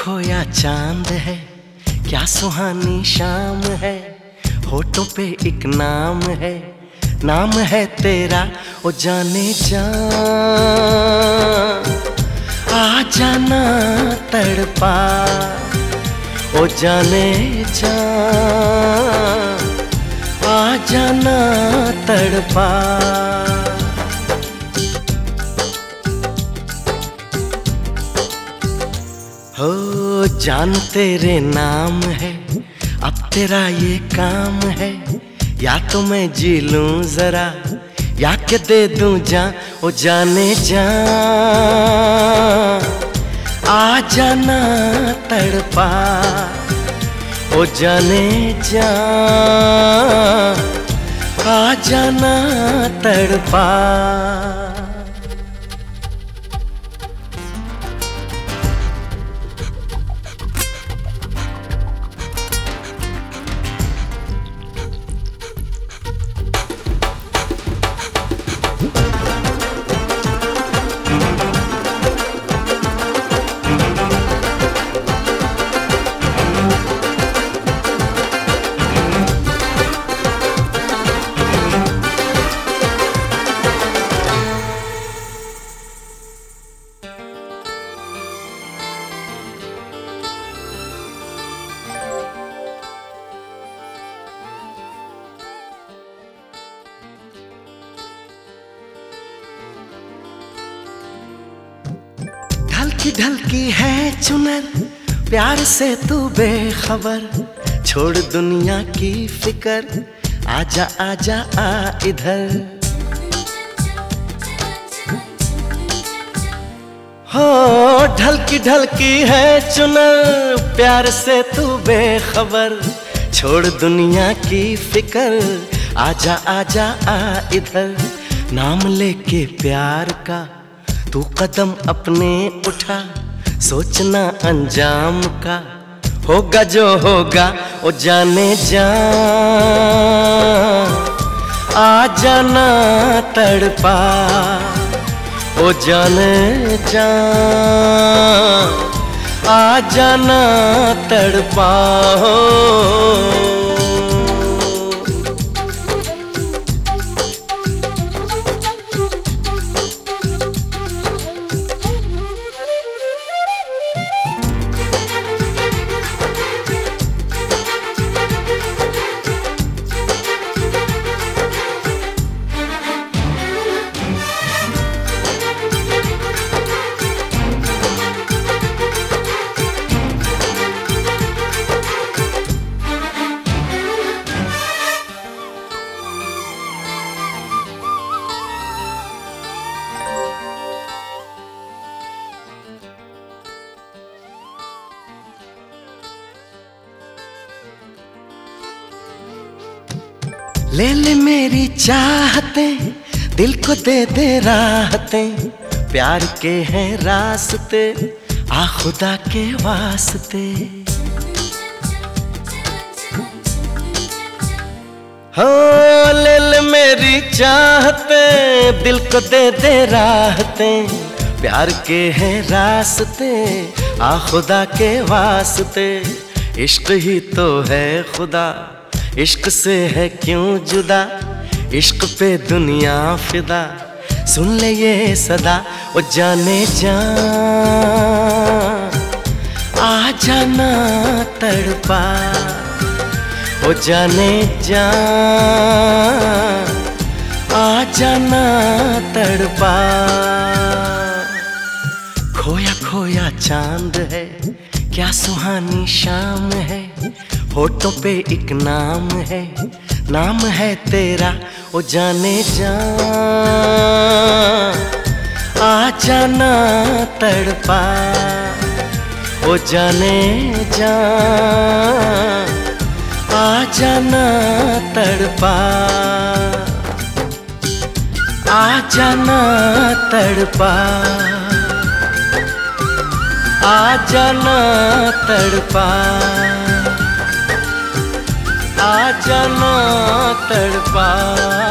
खोया चाँद है, क्या सुहानी शाम है, होठों पे एक नाम है नाम है तेरा, ओ जाने जा आ जाना तड़पा, ओ जाने जा आ जाना तड़पा। जान तेरे नाम है, अब तेरा ये काम है। या तो मैं जी लूँ जरा, या के दे दूँ जा, ओ जाने जा। आ जाना तड़पा, ओ जाने जा। आ जाना तड़पा। ढलकी ढलकी है चुनर, प्यार से तू बेखबर। छोड़ दुनिया की फिकर, आजा आजा, आ इधर। हो, ढलकी ढलकी है चुनर, प्यार से तू बेखबर। छोड़ दुनिया की फिकर, आजा आजा, आ इधर। नाम लेके प्यार का तू कदम अपने उठा, सोचना अंजाम का, होगा जो होगा, ओ जाने जा। आ जाना तड़पा, ओ जाने जा। आ जाना तड़पा हो। ले ले मेरी चाहते, दिल को दे दे राहते, प्यार के हैं रास्ते, आ खुदा के वास्ते। हो, ले ले मेरी चाहते, दिल को दे दे राहते, प्यार के हैं रास्ते, आ खुदा के वास्ते। इश्क ही तो है खुदा। इश्क से है क्यों जुदा? इश्क पे दुनिया फिदा। सुन ले ये सदा, ओ जाने जा आ जाना तड़पा, ओ जाने जा आ जाना तड़पा। खोया खोया चाँद है, क्या सुहानी शाम है? होठों पे एक नाम है नाम है तेरा, ओ जाने जा आ जाना तड़पा, ओ जाने जा आ जाना तड़पा, आ जाना तड़पा। आ जाना तड़पा। आ जाना तड़पा।